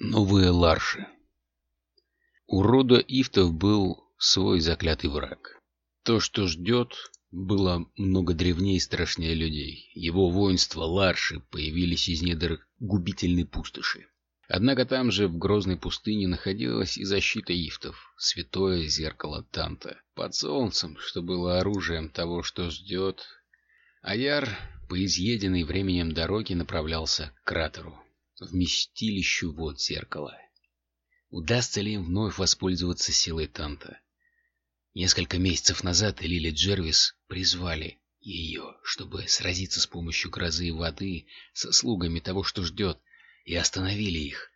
Новые Ларши У рода Ифтов был свой заклятый враг. То, что ждет, было много древнее и страшнее людей. Его воинства Ларши появились из недр губительной пустоши. Однако там же, в грозной пустыне, находилась и защита Ифтов, святое зеркало Танта, под солнцем, что было оружием того, что ждет. Аяр, по изъеденной временем дороге, направлялся к кратеру вместилищу вод зеркала. Удастся ли им вновь воспользоваться силой Танта? Несколько месяцев назад Лили Джервис призвали ее, чтобы сразиться с помощью грозы и воды со слугами того, что ждет, и остановили их.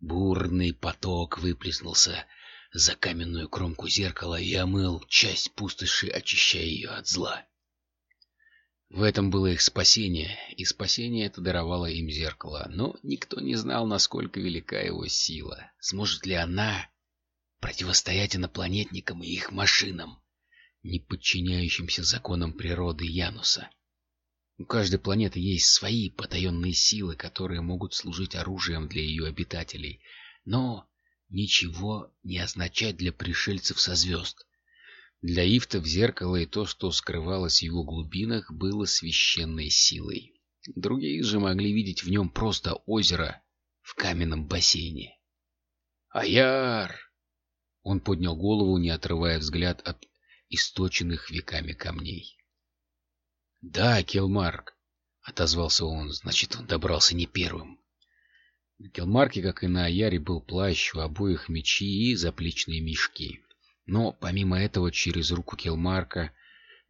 Бурный поток выплеснулся за каменную кромку зеркала и омыл часть пустоши, очищая ее от зла. В этом было их спасение, и спасение это даровало им зеркало. Но никто не знал, насколько велика его сила. Сможет ли она противостоять инопланетникам и их машинам, не подчиняющимся законам природы Януса? У каждой планеты есть свои потаенные силы, которые могут служить оружием для ее обитателей, но ничего не означать для пришельцев со звезд. Для Ифта в зеркало и то, что скрывалось в его глубинах, было священной силой. Другие же могли видеть в нем просто озеро в каменном бассейне. «Аяр!» Он поднял голову, не отрывая взгляд от источенных веками камней. «Да, Келмарк!» — отозвался он. «Значит, он добрался не первым». На Келмарке, как и на Аяре, был плащ, у обоих мечи и заплечные мешки. Но помимо этого через руку Келмарка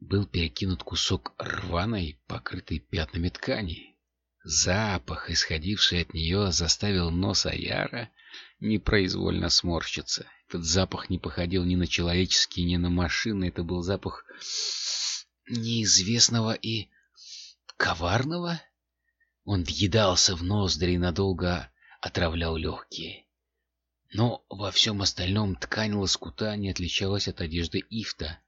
был перекинут кусок рваной, покрытой пятнами ткани. Запах, исходивший от нее, заставил нос Аяра непроизвольно сморщиться. Этот запах не походил ни на человеческий, ни на машины. Это был запах неизвестного и коварного. Он въедался в ноздри и надолго отравлял легкие. Но во всем остальном ткань лоскута не отличалась от одежды Ифта.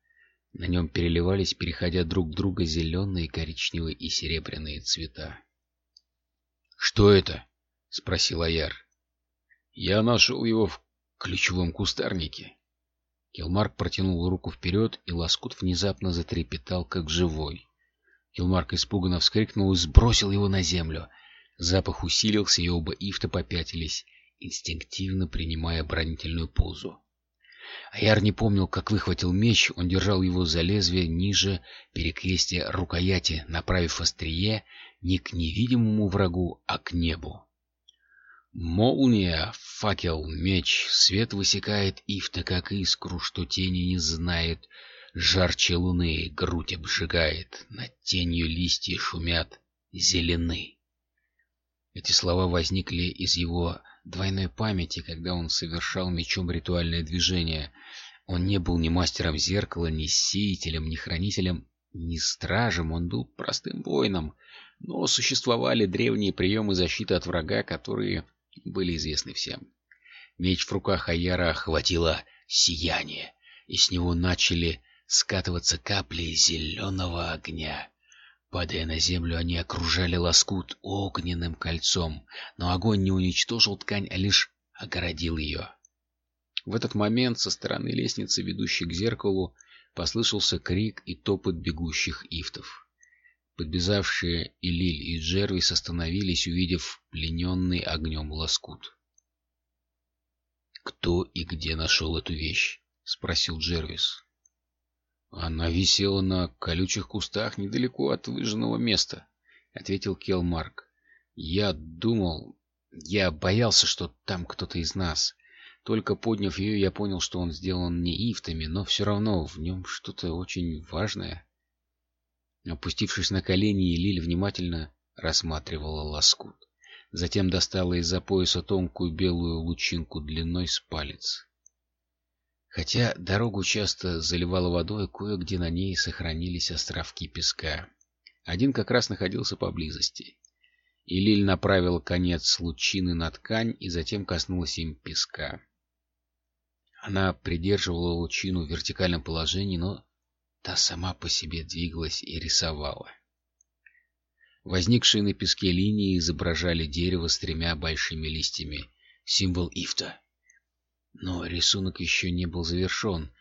На нем переливались, переходя друг друга, зеленые, коричневые и серебряные цвета. «Что это?» — спросил Аяр. «Я нашел его в ключевом кустарнике». Килмарк протянул руку вперед, и лоскут внезапно затрепетал, как живой. Килмарк испуганно вскрикнул и сбросил его на землю. Запах усилился, и оба Ифта попятились инстинктивно принимая оборонительную позу. Аяр не помнил, как выхватил меч, он держал его за лезвие ниже перекрестия рукояти, направив острие не к невидимому врагу, а к небу. Молния, факел, меч, свет высекает ифта, как искру, что тени не знает, жарче луны грудь обжигает, над тенью листья шумят, зелены. Эти слова возникли из его двойной памяти, когда он совершал мечом ритуальное движение. Он не был ни мастером зеркала, ни сеятелем, ни хранителем, ни стражем, он был простым воином. Но существовали древние приемы защиты от врага, которые были известны всем. Меч в руках Аяра охватило сияние, и с него начали скатываться капли зеленого огня. Падая на землю, они окружали лоскут огненным кольцом, но огонь не уничтожил ткань, а лишь огородил ее. В этот момент со стороны лестницы, ведущей к зеркалу, послышался крик и топот бегущих ифтов. Подбежавшие и Лиль, и Джервис остановились, увидев плененный огнем лоскут. «Кто и где нашел эту вещь?» — спросил Джервис. Она висела на колючих кустах недалеко от выжженного места, ответил Келмарк. Я думал, я боялся, что там кто-то из нас. Только подняв ее, я понял, что он сделан не ифтами, но все равно в нем что-то очень важное. Опустившись на колени, Лиль внимательно рассматривала лоскут. Затем достала из-за пояса тонкую белую лучинку длиной с палец. Хотя дорогу часто заливало водой, кое-где на ней сохранились островки песка. Один как раз находился поблизости. И Лиль направила конец лучины на ткань и затем коснулась им песка. Она придерживала лучину в вертикальном положении, но та сама по себе двигалась и рисовала. Возникшие на песке линии изображали дерево с тремя большими листьями символ Ифта. Но рисунок еще не был завершен.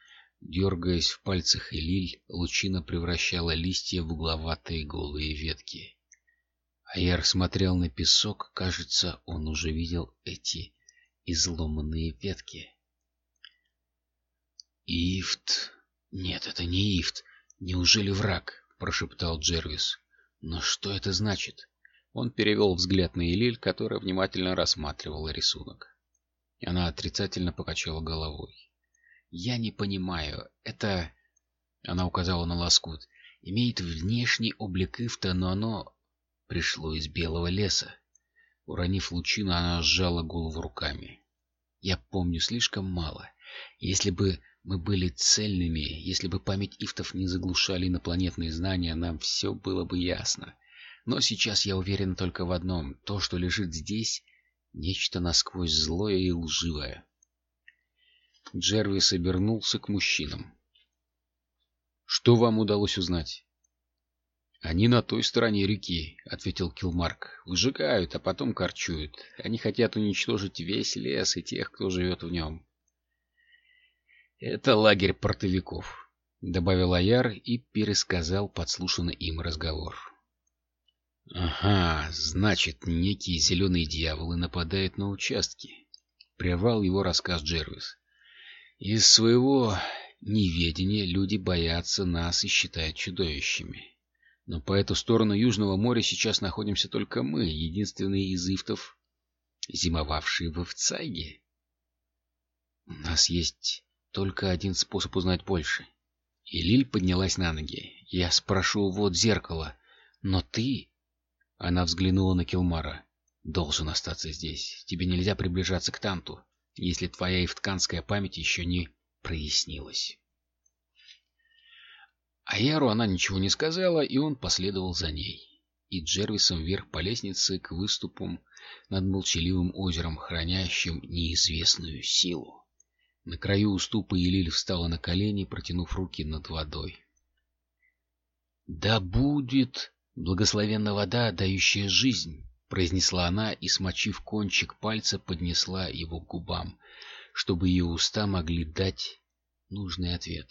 Дергаясь в пальцах Элиль, лучина превращала листья в угловатые голые ветки. Аяр смотрел на песок, кажется, он уже видел эти изломанные ветки. «Ифт! Нет, это не Ифт! Неужели враг?» — прошептал Джервис. «Но что это значит?» Он перевел взгляд на Элиль, которая внимательно рассматривала рисунок. Она отрицательно покачала головой. «Я не понимаю. Это...» Она указала на лоскут. «Имеет внешний облик Ифта, но оно пришло из белого леса». Уронив лучину, она сжала голову руками. «Я помню слишком мало. Если бы мы были цельными, если бы память Ифтов не заглушали инопланетные знания, нам все было бы ясно. Но сейчас я уверен только в одном. То, что лежит здесь, нечто насквозь злое и лживое. Джервис обернулся к мужчинам. «Что вам удалось узнать?» «Они на той стороне реки», — ответил Килмарк. «Выжигают, а потом корчуют. Они хотят уничтожить весь лес и тех, кто живет в нем». «Это лагерь портовиков», — добавил Аяр и пересказал подслушанный им разговор. «Ага, значит, некие зеленые дьяволы нападают на участки», — прервал его рассказ Джервис. «Из своего неведения люди боятся нас и считают чудовищами. Но по эту сторону Южного моря сейчас находимся только мы, единственные из ифтов, зимовавшие в Эвцайге. У нас есть только один способ узнать больше». И Лиль поднялась на ноги. «Я спрошу вот зеркало, но ты она взглянула на Килмара. «Должен остаться здесь. Тебе нельзя приближаться к Танту, если твоя ивтканская память еще не прояснилась». Аяру она ничего не сказала, и он последовал за ней. И Джервисом вверх по лестнице к выступам над молчаливым озером, хранящим неизвестную силу. На краю уступа Елиль встала на колени, протянув руки над водой. «Да будет «Благословенна вода, дающая жизнь», — произнесла она и, смочив кончик пальца, поднесла его к губам, чтобы ее уста могли дать нужный ответ.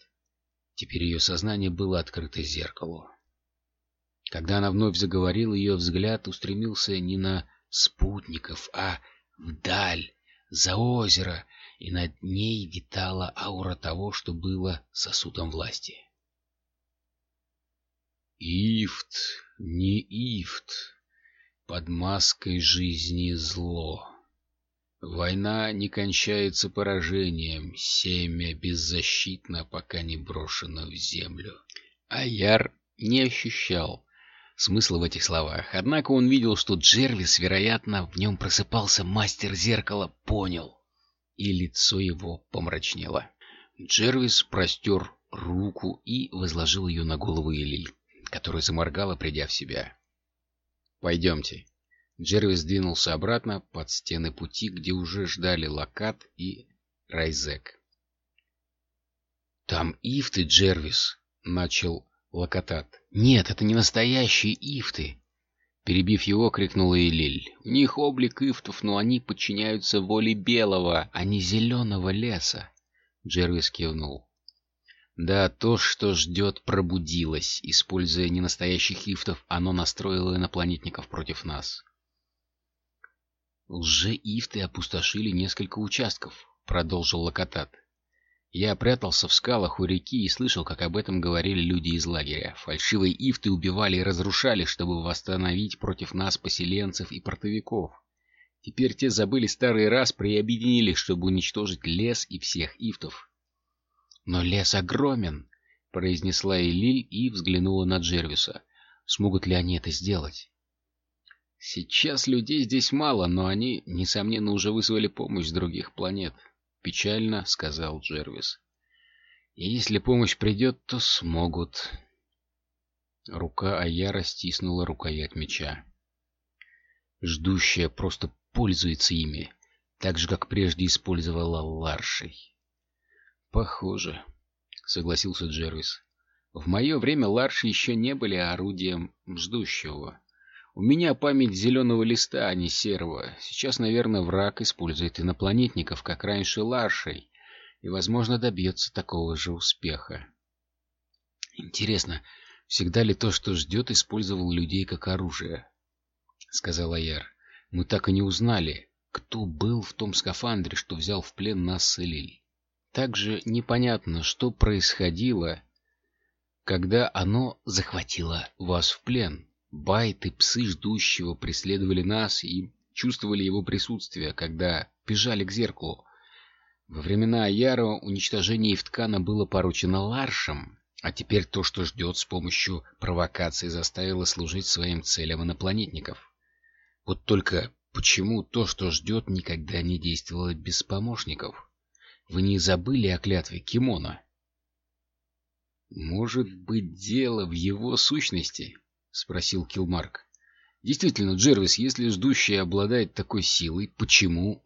Теперь ее сознание было открыто зеркалу. Когда она вновь заговорила, ее взгляд устремился не на спутников, а вдаль, за озеро, и над ней витала аура того, что было сосудом власти. Ифт, не Ифт, под маской жизни зло. Война не кончается поражением, семя беззащитно, пока не брошено в землю. Аяр не ощущал смысла в этих словах, однако он видел, что Джервис, вероятно, в нем просыпался мастер зеркала, понял, и лицо его помрачнело. Джервис простер руку и возложил ее на голову Элиль которая заморгала, придя в себя. «Пойдемте». Джервис двинулся обратно под стены пути, где уже ждали Локат и Райзек. «Там ифты, Джервис!» — начал Локатат. «Нет, это не настоящие ифты!» Перебив его, крикнула Элиль. «У них облик ифтов, но они подчиняются воле белого, а не зеленого леса!» Джервис кивнул. Да, то, что ждет, пробудилось. Используя ненастоящих ифтов, оно настроило инопланетников против нас. «Лже-ифты опустошили несколько участков», — продолжил Локотат. «Я прятался в скалах у реки и слышал, как об этом говорили люди из лагеря. Фальшивые ифты убивали и разрушали, чтобы восстановить против нас поселенцев и портовиков. Теперь те забыли старый раз и объединились, чтобы уничтожить лес и всех ифтов. «Но лес огромен», — произнесла Элиль и взглянула на Джервиса. «Смогут ли они это сделать?» «Сейчас людей здесь мало, но они, несомненно, уже вызвали помощь с других планет», — печально сказал Джервис. «И если помощь придет, то смогут». Рука Аяра стиснула рукоять меча. Ждущая просто пользуется ими, так же, как прежде использовала Ларшей. Похоже, согласился Джервис. В мое время Ларши еще не были орудием ждущего. У меня память зеленого листа, а не серого. Сейчас, наверное, враг использует инопланетников, как раньше Ларшей, и, возможно, добьется такого же успеха. Интересно, всегда ли то, что ждет, использовал людей как оружие? — сказал Аяр. — Мы так и не узнали, кто был в том скафандре, что взял в плен нас с Элиль. Также непонятно, что происходило, когда оно захватило вас в плен. Байты, псы ждущего, преследовали нас и чувствовали его присутствие, когда бежали к зеркалу. Во времена Аяра уничтожение Ивткана было поручено Ларшем, а теперь то, что ждет с помощью провокации, заставило служить своим целям инопланетников. Вот только почему то, что ждет, никогда не действовало без помощников? Вы не забыли о клятве Кимона? Может быть, дело в его сущности? — спросил Килмарк. — Действительно, Джервис, если ждущий обладает такой силой, почему...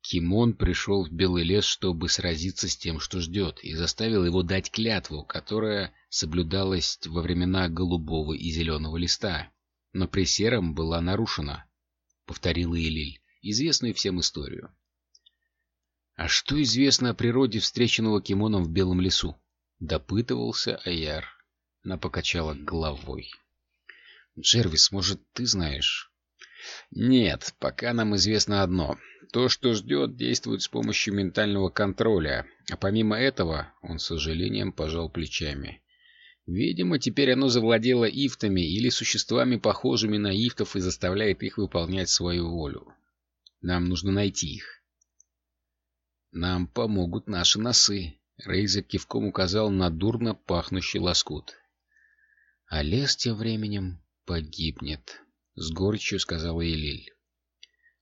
Кимон пришел в Белый лес, чтобы сразиться с тем, что ждет, и заставил его дать клятву, которая соблюдалась во времена голубого и зеленого листа, но при сером была нарушена, — повторила Элиль, известную всем историю. — А что известно о природе встреченного Кимоном в Белом лесу? — допытывался Аяр. Она покачала головой. «Джервис, может, ты знаешь?» «Нет, пока нам известно одно. То, что ждет, действует с помощью ментального контроля. А помимо этого, он с сожалением пожал плечами. Видимо, теперь оно завладело ифтами или существами, похожими на ифтов, и заставляет их выполнять свою волю. Нам нужно найти их. Нам помогут наши носы. Рейзер кивком указал на дурно пахнущий лоскут. А лес тем временем погибнет, — с горечью сказала Элиль.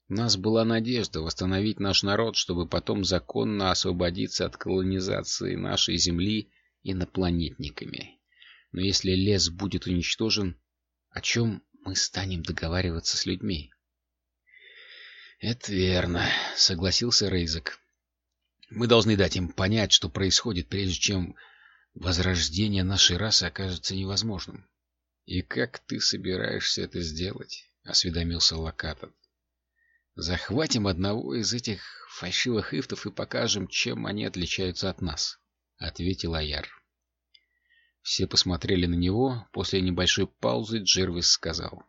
У нас была надежда восстановить наш народ, чтобы потом законно освободиться от колонизации нашей Земли инопланетниками. Но если лес будет уничтожен, о чем мы станем договариваться с людьми? — Это верно, — согласился Рейзек. — Мы должны дать им понять, что происходит, прежде чем возрождение нашей расы окажется невозможным. — И как ты собираешься это сделать? — осведомился Локатов. — Захватим одного из этих фальшивых ифтов и покажем, чем они отличаются от нас, — ответил Аяр. Все посмотрели на него. После небольшой паузы Джервис сказал.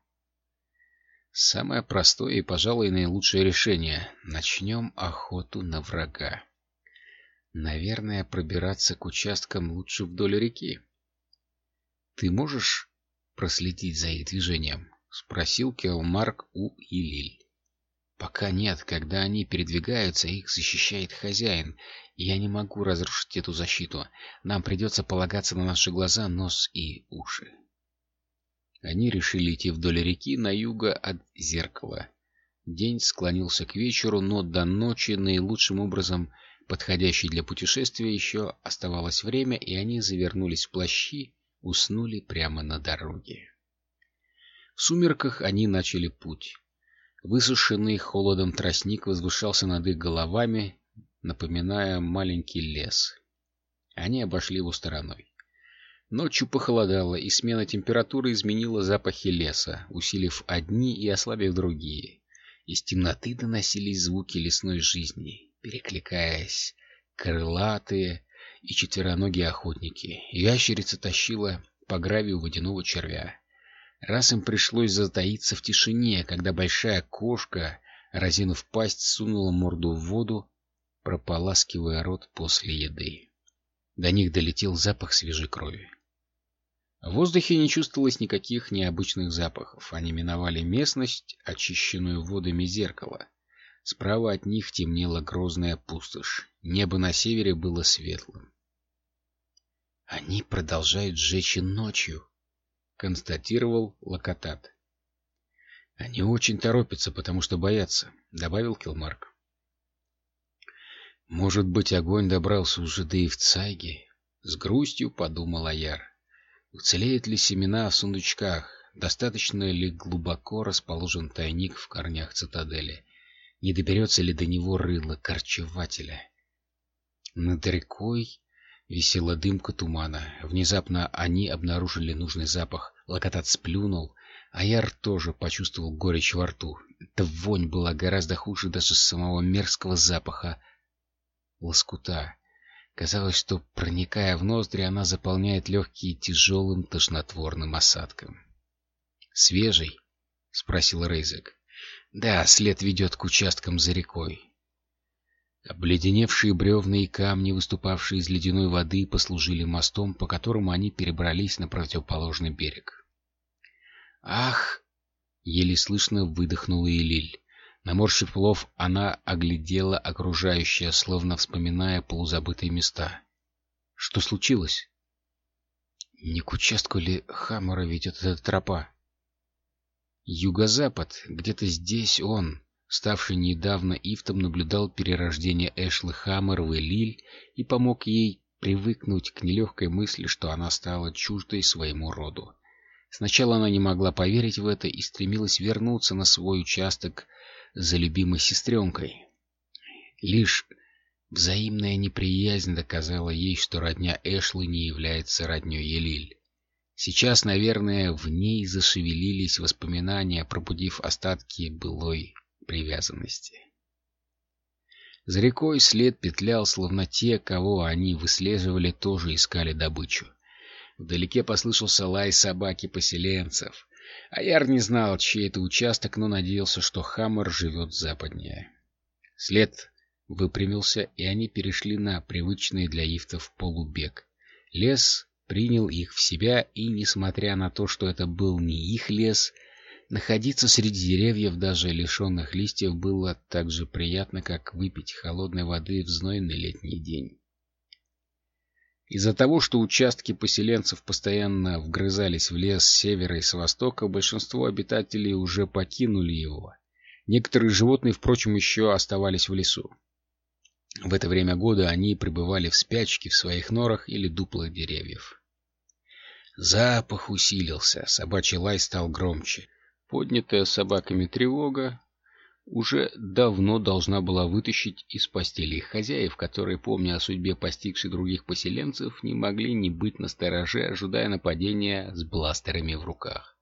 «Самое простое и, пожалуй, наилучшее решение. Начнем охоту на врага». Наверное, пробираться к участкам лучше вдоль реки. Ты можешь проследить за их движением? Спросил Келмарк у Илиль. Пока нет, когда они передвигаются, их защищает хозяин, и я не могу разрушить эту защиту. Нам придется полагаться на наши глаза, нос и уши. Они решили идти вдоль реки на юго от зеркала. День склонился к вечеру, но до ночи наилучшим образом подходящей для путешествия, еще оставалось время, и они завернулись в плащи, уснули прямо на дороге. В сумерках они начали путь. Высушенный холодом тростник возвышался над их головами, напоминая маленький лес. Они обошли его стороной. Ночью похолодало, и смена температуры изменила запахи леса, усилив одни и ослабив другие. Из темноты доносились звуки лесной жизни перекликаясь, крылатые и четвероногие охотники. Ящерица тащила по гравию водяного червя. Раз им пришлось затаиться в тишине, когда большая кошка, разинув пасть, сунула морду в воду, прополаскивая рот после еды. До них долетел запах свежей крови. В воздухе не чувствовалось никаких необычных запахов. Они миновали местность, очищенную водами зеркала. Справа от них темнела грозная пустошь. Небо на севере было светлым. «Они продолжают сжечь и ночью», — констатировал Локотат. «Они очень торопятся, потому что боятся», — добавил Килмарк. «Может быть, огонь добрался уже до Ивцайги?» — с грустью подумал Аяр. «Уцелеют ли семена в сундучках? Достаточно ли глубоко расположен тайник в корнях цитадели?» Не доберется ли до него рыло корчевателя. Над рекой висела дымка тумана. Внезапно они обнаружили нужный запах. Локотат сплюнул, Аяр тоже почувствовал горечь во рту. Эта вонь была гораздо хуже даже самого мерзкого запаха лоскута. Казалось, что, проникая в ноздри, она заполняет легкие тяжелым тошнотворным осадком. «Свежий?» — спросил Рейзек. «Да, след ведет к участкам за рекой». Обледеневшие бревна и камни, выступавшие из ледяной воды, послужили мостом, по которому они перебрались на противоположный берег. «Ах!» — еле слышно выдохнула Элиль. Наморщив лов, она оглядела окружающее, словно вспоминая полузабытые места. Что случилось? Не к участку ли Хаммера ведет эта тропа? Юго-запад, где-то здесь он, ставший недавно Ифтом, наблюдал перерождение Эшлы Хаммер в Элиль и помог ей привыкнуть к нелегкой мысли, что она стала чуждой своему роду. Сначала она не могла поверить в это и стремилась вернуться на свой участок за любимой сестренкой. Лишь взаимная неприязнь доказала ей, что родня Эшлы не является родней Елиль. Сейчас, наверное, в ней зашевелились воспоминания, пробудив остатки былой привязанности. За рекой след петлял, словно те, кого они выслеживали, тоже искали добычу. Вдалеке послышался лай собаки поселенцев. Аяр не знал, чей это участок, но надеялся, что Хаммер живет западнее. След выпрямился, и они перешли на привычный для ифтов полубег. Лес принял их в себя, и, несмотря на то, что это был не их лес, находиться среди деревьев, даже лишенных листьев, было так же приятно, как выпить холодной воды в знойный летний день. Из-за того, что участки поселенцев постоянно вгрызались в лес с севера и с востока, большинство обитателей уже покинули его. Некоторые животные, впрочем, еще оставались в лесу. В это время года они пребывали в спячке в своих норах или дуплах деревьев. Запах усилился, собачий лай стал громче. Поднятая собаками тревога уже давно должна была вытащить из постели их хозяев, которые, помня о судьбе постигшей других поселенцев, не могли не быть настороже, ожидая нападения с бластерами в руках.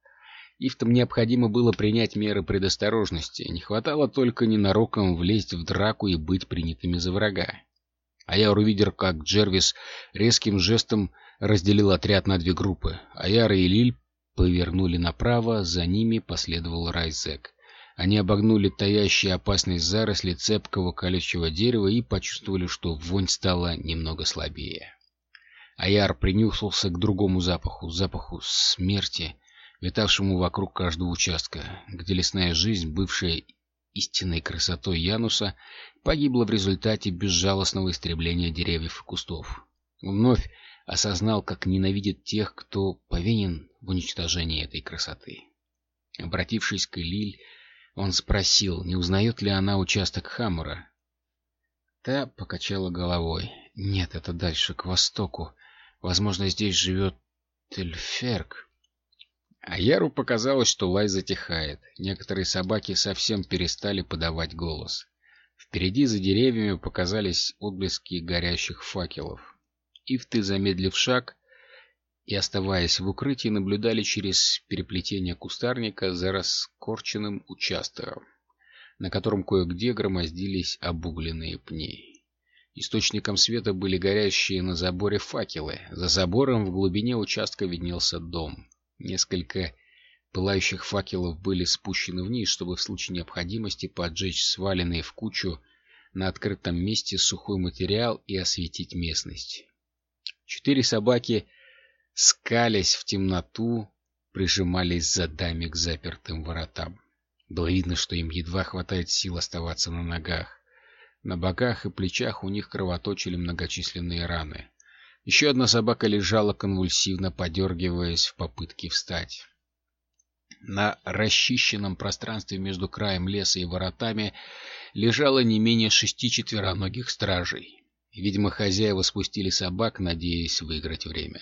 Ифтам необходимо было принять меры предосторожности, не хватало только ненароком влезть в драку и быть принятыми за врага. А я увидел, как Джервис резким жестом разделил отряд на две группы. Аяра и Лиль повернули направо, за ними последовал Райзек. Они обогнули таящие опасные заросли цепкого колючего дерева и почувствовали, что вонь стала немного слабее. Аяр принюхался к другому запаху, запаху смерти, витавшему вокруг каждого участка, где лесная жизнь, бывшая истинной красотой Януса, погибла в результате безжалостного истребления деревьев и кустов. вновь осознал, как ненавидит тех, кто повинен в уничтожении этой красоты. Обратившись к Элиль, он спросил, не узнает ли она участок Хаммера. Та покачала головой. Нет, это дальше, к востоку. Возможно, здесь живет Тельферк. А Яру показалось, что лай затихает. Некоторые собаки совсем перестали подавать голос. Впереди за деревьями показались отблески горящих факелов. Ифты, замедлив шаг, и, оставаясь в укрытии, наблюдали через переплетение кустарника за раскорченным участком, на котором кое-где громоздились обугленные пни. Источником света были горящие на заборе факелы. За забором в глубине участка виднелся дом. Несколько пылающих факелов были спущены вниз, чтобы в случае необходимости поджечь сваленные в кучу на открытом месте сухой материал и осветить местность. Четыре собаки — скалясь в темноту, прижимались задами к запертым воротам. Было видно, что им едва хватает сил оставаться на ногах. На боках и плечах у них кровоточили многочисленные раны. Еще одна собака лежала конвульсивно, подергиваясь в попытке встать. На расчищенном пространстве между краем леса и воротами лежало не менее шести четвероногих стражей. Видимо, хозяева спустили собак, надеясь выиграть время.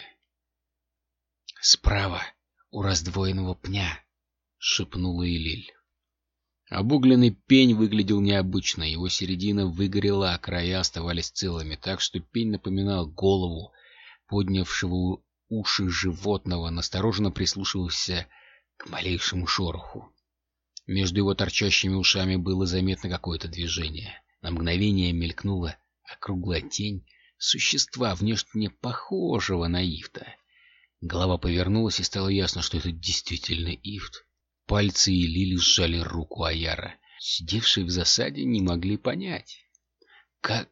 «Справа, у раздвоенного пня», — шепнула Элиль. Обугленный пень выглядел необычно, его середина выгорела, а края оставались целыми, так что пень напоминал голову поднявшего уши животного, настороженно прислушивался к малейшему шороху. Между его торчащими ушами было заметно какое-то движение. На мгновение мелькнула округлая тень существа, внешне похожего на Ифта. Голова повернулась, и стало ясно, что это действительно Ифт. Пальцы и Лили сжали руку Аяра. Сидевшие в засаде не могли понять. Как...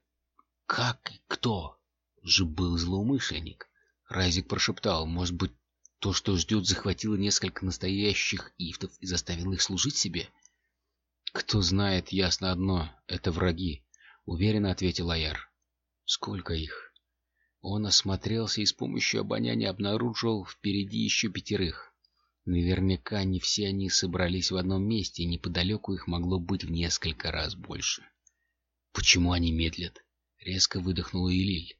как и кто же был злоумышленник? Райзик прошептал, может быть, то, что ждет, захватило несколько настоящих ифтов и заставило их служить себе? Кто знает, ясно одно — это враги, — уверенно ответил Аяр. Сколько их? Он осмотрелся и с помощью обоняния обнаружил впереди еще пятерых. Наверняка не все они собрались в одном месте, и неподалеку их могло быть в несколько раз больше. «Почему они медлят?» — резко выдохнула Илиль.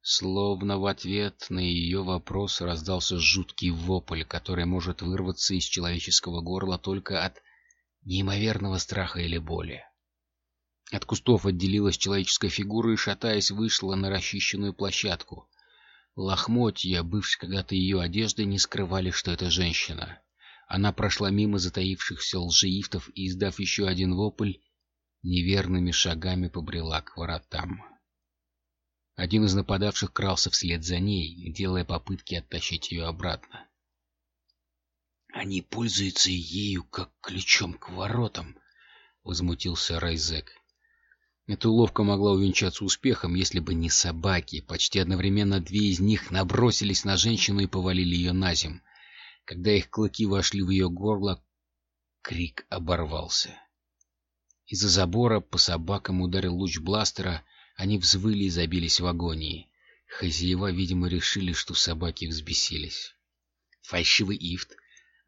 Словно в ответ на ее вопрос раздался жуткий вопль, который может вырваться из человеческого горла только от неимоверного страха или боли. От кустов отделилась человеческая фигура и, шатаясь, вышла на расчищенную площадку. Лохмотья, бывшие когда-то ее одежды, не скрывали, что это женщина. Она прошла мимо затаившихся лжеифтов и, издав еще один вопль, неверными шагами побрела к воротам. Один из нападавших крался вслед за ней, делая попытки оттащить ее обратно. «Они пользуются ею как ключом к воротам», — возмутился Райзек. Эта уловка могла увенчаться успехом, если бы не собаки. Почти одновременно две из них набросились на женщину и повалили ее на земь. Когда их клыки вошли в ее горло, крик оборвался. Из-за забора по собакам ударил луч бластера, они взвыли и забились в агонии. Хозяева, видимо, решили, что собаки взбесились. Фальшивый ифт,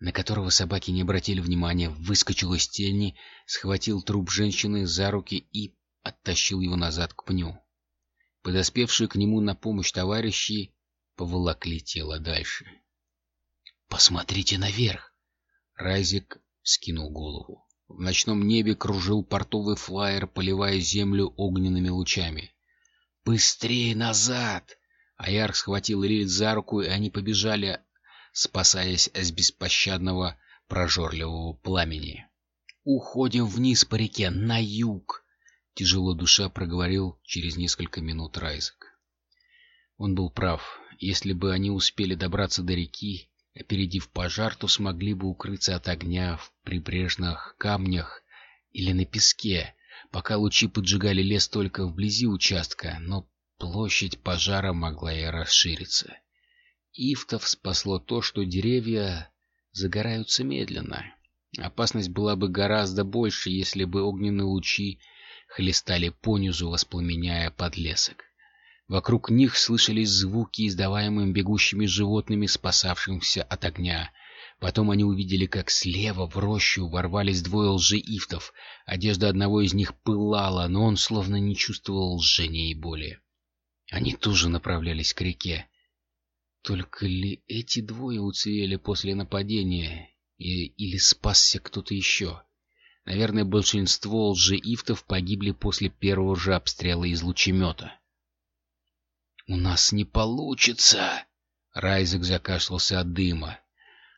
на которого собаки не обратили внимания, выскочил из тени, схватил труп женщины за руки и оттащил его назад к пню. Подоспевшие к нему на помощь товарищи поволокли тело дальше. «Посмотрите наверх!» Райзек скинул голову. В ночном небе кружил портовый флайер, поливая землю огненными лучами. «Быстрее назад!» Аяр схватил Лилит за руку, и они побежали, спасаясь от беспощадного прожорливого пламени. «Уходим вниз по реке, на юг!» Тяжело душа проговорил через несколько минут Райзек. Он был прав. Если бы они успели добраться до реки, опередив пожар, то смогли бы укрыться от огня в прибрежных камнях или на песке, пока лучи поджигали лес только вблизи участка, но площадь пожара могла и расшириться. Ифтов спасло то, что деревья загораются медленно. Опасность была бы гораздо больше, если бы огненные лучи хлестали понизу, воспламеняя подлесок. Вокруг них слышались звуки, издаваемые бегущими животными, спасавшимся от огня. Потом они увидели, как слева в рощу ворвались двое лжеифтов. Одежда одного из них пылала, но он словно не чувствовал лжения и боли. Они тоже направлялись к реке. Только ли эти двое уцелели после нападения, и, или спасся кто-то еще? Наверное, большинство лжеифтов погибли после первого же обстрела из лучемета. «У нас не получится!» Райзек закашлялся от дыма.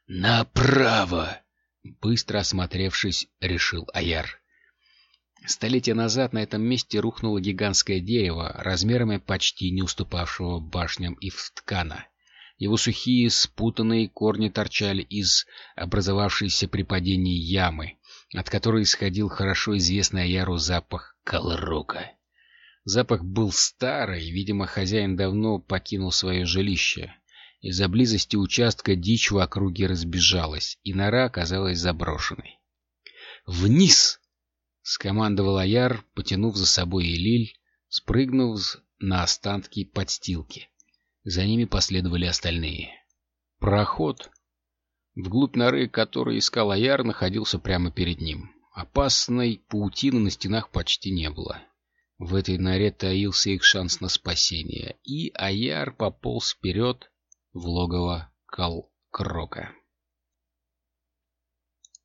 «Направо!» Быстро осмотревшись, решил Аяр. Столетия назад на этом месте рухнуло гигантское дерево, размерами почти не уступавшего башням Ивсткана. Его сухие, спутанные корни торчали из образовавшейся при падении ямы, от которой исходил хорошо известный Аяру запах колрока. Запах был старый, видимо, хозяин давно покинул свое жилище. Из-за близости участка дичь в округе разбежалась, и нора оказалась заброшенной. «Вниз!» — скомандовал Аяр, потянув за собой Элиль, спрыгнув на останки подстилки. За ними последовали остальные. Проход Вглубь норы, который искал Аяр, находился прямо перед ним. Опасной паутины на стенах почти не было. В этой норе таился их шанс на спасение, и Аяр пополз вперед в логово Кал-Крока.